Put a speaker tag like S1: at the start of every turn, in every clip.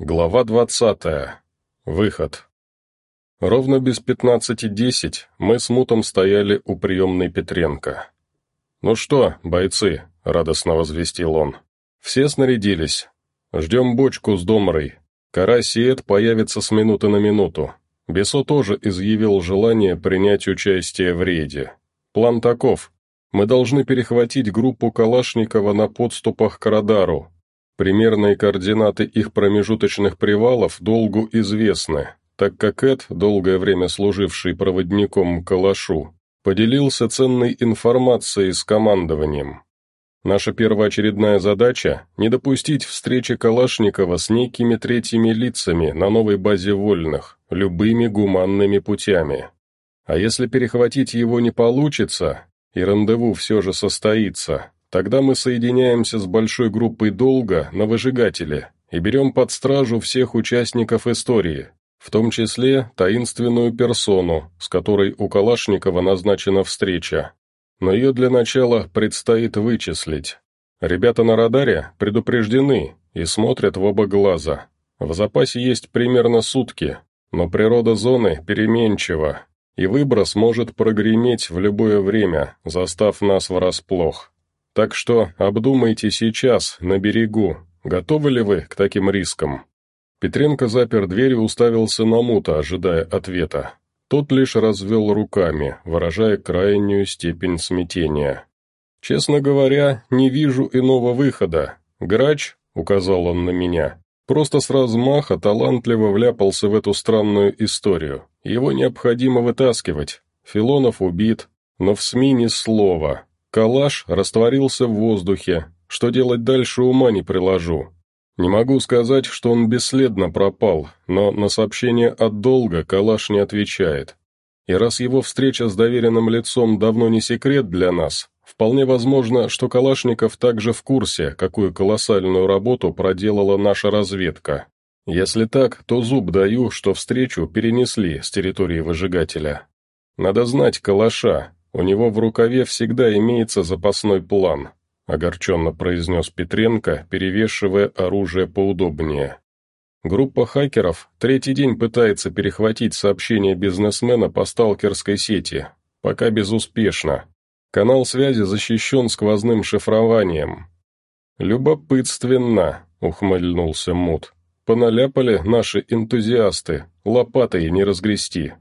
S1: Глава двадцатая. Выход. Ровно без пятнадцати десять мы с Мутом стояли у приемной Петренко. «Ну что, бойцы?» — радостно возвестил он. «Все снарядились. Ждем бочку с домрой. Эд появится с минуты на минуту. Бесо тоже изъявил желание принять участие в рейде. План таков. Мы должны перехватить группу Калашникова на подступах к радару, Примерные координаты их промежуточных привалов долгу известны, так как Эд, долгое время служивший проводником Калашу, поделился ценной информацией с командованием. Наша первоочередная задача – не допустить встречи Калашникова с некими третьими лицами на новой базе вольных, любыми гуманными путями. А если перехватить его не получится, и рандеву все же состоится, Тогда мы соединяемся с большой группой долга на выжигателе и берем под стражу всех участников истории, в том числе таинственную персону, с которой у Калашникова назначена встреча. Но ее для начала предстоит вычислить. Ребята на радаре предупреждены и смотрят в оба глаза. В запасе есть примерно сутки, но природа зоны переменчива, и выброс может прогреметь в любое время, застав нас врасплох. Так что обдумайте сейчас, на берегу, готовы ли вы к таким рискам?» Петренко запер дверь и уставился на Мута, ожидая ответа. Тот лишь развел руками, выражая крайнюю степень смятения. «Честно говоря, не вижу иного выхода. Грач, — указал он на меня, — просто с размаха талантливо вляпался в эту странную историю. Его необходимо вытаскивать. Филонов убит, но в СМИ ни слова, Калаш растворился в воздухе. Что делать дальше, ума не приложу. Не могу сказать, что он бесследно пропал, но на сообщение от долга Калаш не отвечает. И раз его встреча с доверенным лицом давно не секрет для нас, вполне возможно, что Калашников также в курсе, какую колоссальную работу проделала наша разведка. Если так, то зуб даю, что встречу перенесли с территории выжигателя. Надо знать Калаша, у него в рукаве всегда имеется запасной план», — огорченно произнес Петренко, перевешивая оружие поудобнее. Группа хакеров третий день пытается перехватить сообщение бизнесмена по сталкерской сети, пока безуспешно. Канал связи защищен сквозным шифрованием. «Любопытственно», — ухмыльнулся Мут. «Поналяпали наши энтузиасты, лопатой не разгрести.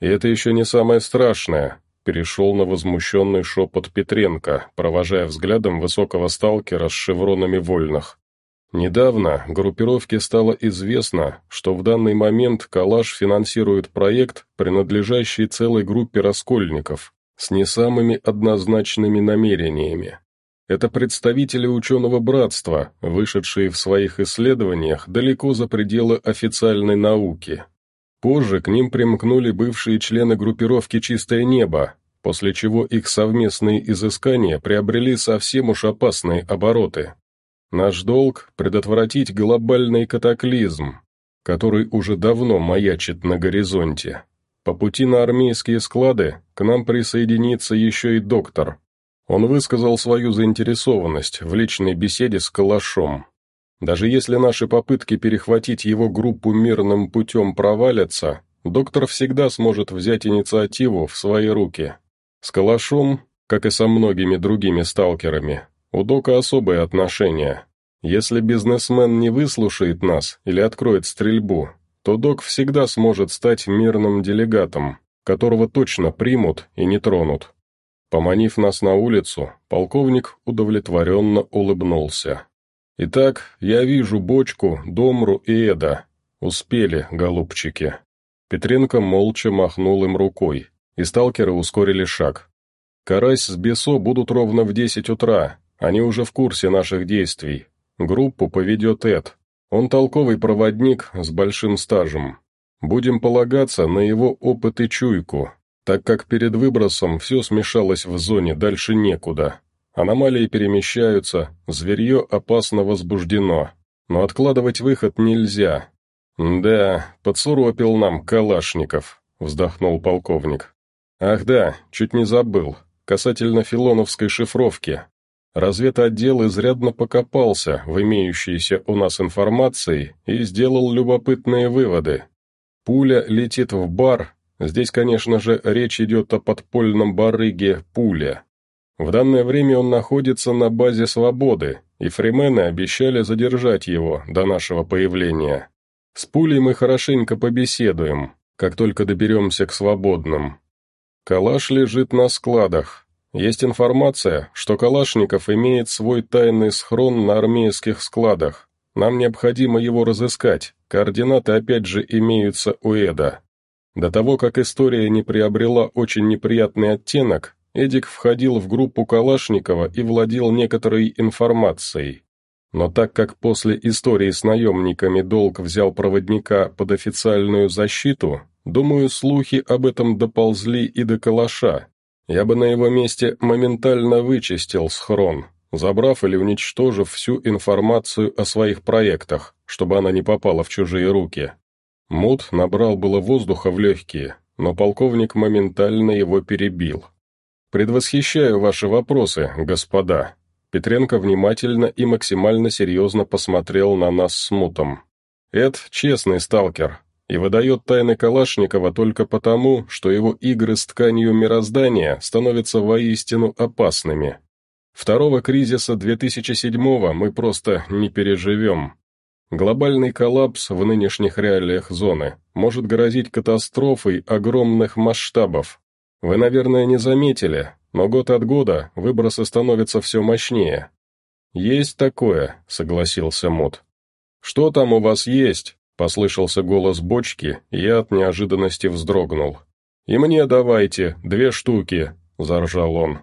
S1: И это еще не самое страшное перешел на возмущенный шепот Петренко, провожая взглядом высокого сталкера с шевронами вольных. Недавно группировке стало известно, что в данный момент «Калаш» финансирует проект, принадлежащий целой группе раскольников, с не самыми однозначными намерениями. Это представители ученого братства, вышедшие в своих исследованиях далеко за пределы официальной науки, Позже к ним примкнули бывшие члены группировки «Чистое небо», после чего их совместные изыскания приобрели совсем уж опасные обороты. Наш долг – предотвратить глобальный катаклизм, который уже давно маячит на горизонте. По пути на армейские склады к нам присоединится еще и доктор. Он высказал свою заинтересованность в личной беседе с Калашом. Даже если наши попытки перехватить его группу мирным путем провалятся, доктор всегда сможет взять инициативу в свои руки. С Калашом, как и со многими другими сталкерами, у Дока особые отношения. Если бизнесмен не выслушает нас или откроет стрельбу, то Док всегда сможет стать мирным делегатом, которого точно примут и не тронут. Поманив нас на улицу, полковник удовлетворенно улыбнулся. «Итак, я вижу бочку, домру и эда. Успели, голубчики». Петренко молча махнул им рукой, и сталкеры ускорили шаг. «Карась с Бесо будут ровно в десять утра, они уже в курсе наших действий. Группу поведет Эд. Он толковый проводник с большим стажем. Будем полагаться на его опыт и чуйку, так как перед выбросом все смешалось в зоне, дальше некуда. Аномалии перемещаются, зверье опасно возбуждено, но откладывать выход нельзя. «Да, подсуропил нам Калашников», — вздохнул полковник. «Ах да, чуть не забыл, касательно филоновской шифровки. Разведотдел изрядно покопался в имеющейся у нас информации и сделал любопытные выводы. Пуля летит в бар, здесь, конечно же, речь идет о подпольном барыге «Пуля». В данное время он находится на базе «Свободы», и фримены обещали задержать его до нашего появления. С пулей мы хорошенько побеседуем, как только доберемся к свободным. Калаш лежит на складах. Есть информация, что Калашников имеет свой тайный схрон на армейских складах. Нам необходимо его разыскать, координаты опять же имеются у Эда. До того, как история не приобрела очень неприятный оттенок, Эдик входил в группу Калашникова и владел некоторой информацией. Но так как после истории с наемниками долг взял проводника под официальную защиту, думаю, слухи об этом доползли и до калаша. Я бы на его месте моментально вычистил схрон, забрав или уничтожив всю информацию о своих проектах, чтобы она не попала в чужие руки. Мут набрал было воздуха в легкие, но полковник моментально его перебил. «Предвосхищаю ваши вопросы, господа», Петренко внимательно и максимально серьезно посмотрел на нас с мутом. Эд — честный сталкер, и выдает тайны Калашникова только потому, что его игры с тканью мироздания становятся воистину опасными. Второго кризиса 2007-го мы просто не переживем. Глобальный коллапс в нынешних реалиях зоны может грозить катастрофой огромных масштабов. Вы, наверное, не заметили, но год от года выбросы становятся все мощнее. «Есть такое», — согласился Мот. «Что там у вас есть?» — послышался голос бочки, и я от неожиданности вздрогнул. «И мне давайте, две штуки», — заржал он.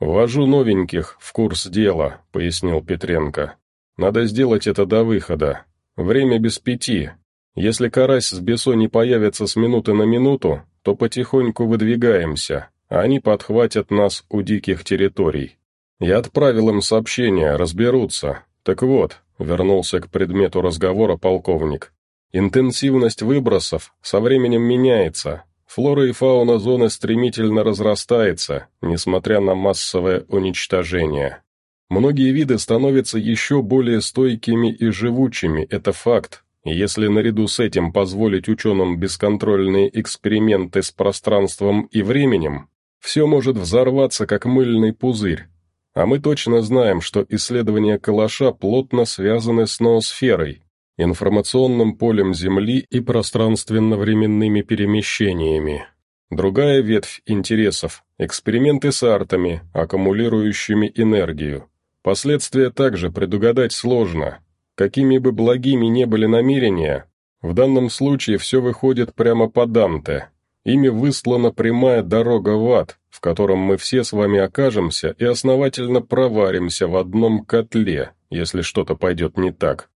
S1: «Ввожу новеньких в курс дела», — пояснил Петренко. «Надо сделать это до выхода. Время без пяти. Если карась с бесо не появится с минуты на минуту, то потихоньку выдвигаемся а они подхватят нас у диких территорий. Я отправил им сообщение, разберутся. Так вот, вернулся к предмету разговора полковник. Интенсивность выбросов со временем меняется. Флора и фауна зоны стремительно разрастается, несмотря на массовое уничтожение. Многие виды становятся еще более стойкими и живучими, это факт. Если наряду с этим позволить ученым бесконтрольные эксперименты с пространством и временем, все может взорваться, как мыльный пузырь. А мы точно знаем, что исследования калаша плотно связаны с ноосферой, информационным полем Земли и пространственно-временными перемещениями. Другая ветвь интересов – эксперименты с артами, аккумулирующими энергию. Последствия также предугадать сложно. Какими бы благими не были намерения, в данном случае все выходит прямо по Данте – Ими выслана прямая дорога в ад, в котором мы все с вами окажемся и основательно проваримся в одном котле, если что-то пойдет не так.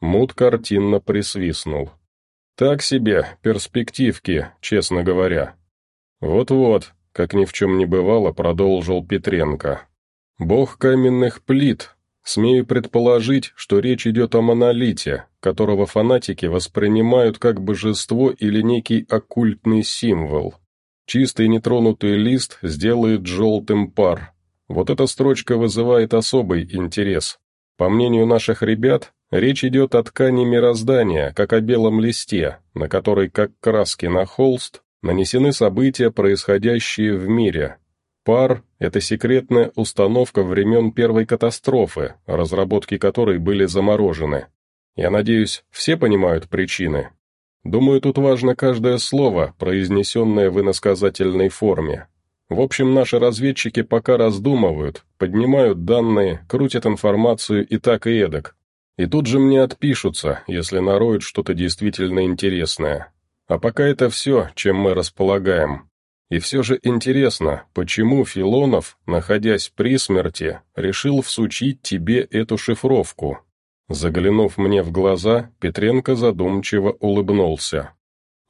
S1: Мут картинно присвистнул. Так себе перспективки, честно говоря. Вот-вот, как ни в чем не бывало, продолжил Петренко. Бог каменных плит, Смею предположить, что речь идет о монолите, которого фанатики воспринимают как божество или некий оккультный символ. Чистый нетронутый лист сделает желтым пар. Вот эта строчка вызывает особый интерес. По мнению наших ребят, речь идет о ткани мироздания, как о белом листе, на который, как краски на холст, нанесены события, происходящие в мире, Пар – это секретная установка времен первой катастрофы, разработки которой были заморожены. Я надеюсь, все понимают причины. Думаю, тут важно каждое слово, произнесенное в иносказательной форме. В общем, наши разведчики пока раздумывают, поднимают данные, крутят информацию и так и эдак. И тут же мне отпишутся, если нароют что-то действительно интересное. А пока это все, чем мы располагаем. И все же интересно, почему Филонов, находясь при смерти, решил всучить тебе эту шифровку? Заглянув мне в глаза, Петренко задумчиво улыбнулся.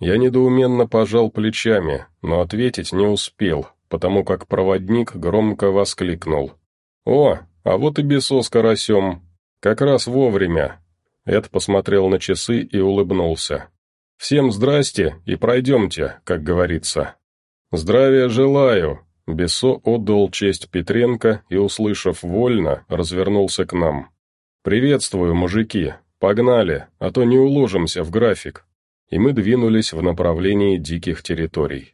S1: Я недоуменно пожал плечами, но ответить не успел, потому как проводник громко воскликнул. «О, а вот и бесо с карасем! Как раз вовремя!» Эд посмотрел на часы и улыбнулся. «Всем здрасте и пройдемте, как говорится». «Здравия желаю!» Бесо отдал честь Петренко и, услышав «вольно», развернулся к нам. «Приветствую, мужики! Погнали, а то не уложимся в график!» И мы двинулись в направлении диких территорий.